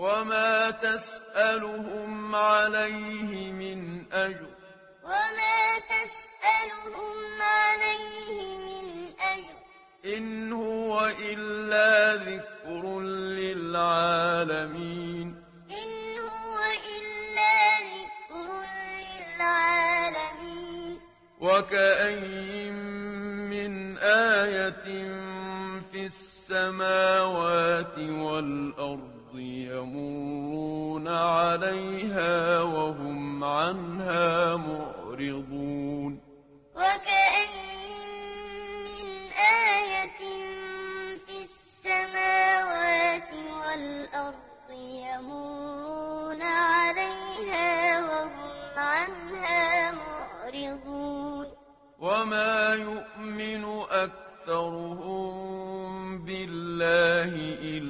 وما تسألهم عليه من أجر وما تسألهم عليه من أجر إن هو إلا ذكر للعالمين إن هو إلا ذكر للعالمين وكأين من آية في السماوات والأرض عليها وهم عنها معرضون وكأين من آية في السماوات والأرض يمرون عليها وهم عنها معرضون وما يؤمن أكثرهم بالله إلا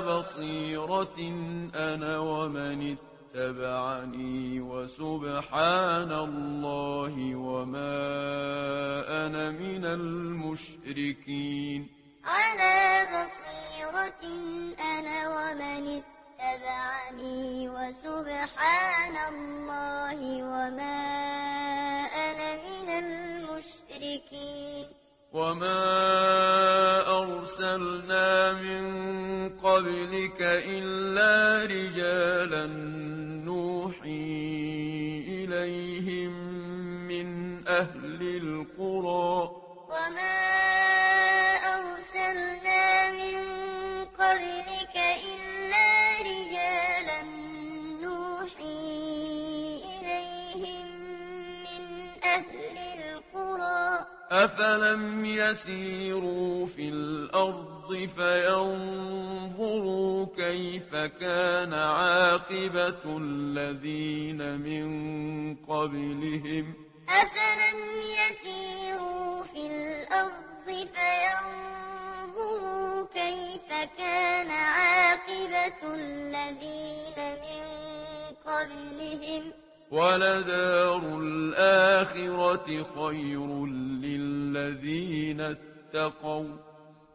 بصيرة أنا ومن اتبعني وسبحان الله وما أنا من المشركين. أنا بصيرة أنا ومن اتبعني وسبحان الله وما أنا من المشركين. وما أرسلنا من قبلك إلا رجالا نوحي إليهم من أهل القرى. وما أرسلنا من قبلك إلا رجالا نوحي إليهم من أهل القرى. أفلم يسيروا في الأرض الأرض فينظروا كيف كان عاقبة الذين من قبلهم. أفلم يسيروا في الأرض فينظروا كيف كان عاقبة الذين من قبلهم؟ ولدار الآخرة خير للذين اتقوا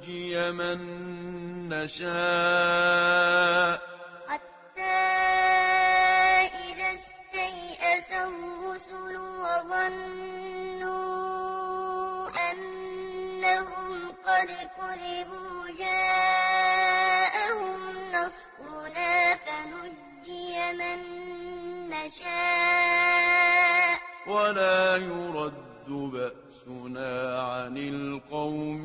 نُنَجِّيَ مَن نَّشَاءُ حَتَّى إِذَا اسْتَيْأَسَ الرُّسُلُ وَظَنُّوا أَنَّهُمْ قَدْ كُذِبُوا جَاءَهُمْ نَصْرُنَا فَنُجِّيَ مَن نَّشَاءُ. وَلَا يُرَدُّ بَأْسُنَا عَنِ الْقَوْمِ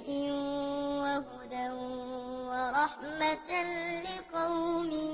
رحمة لقوم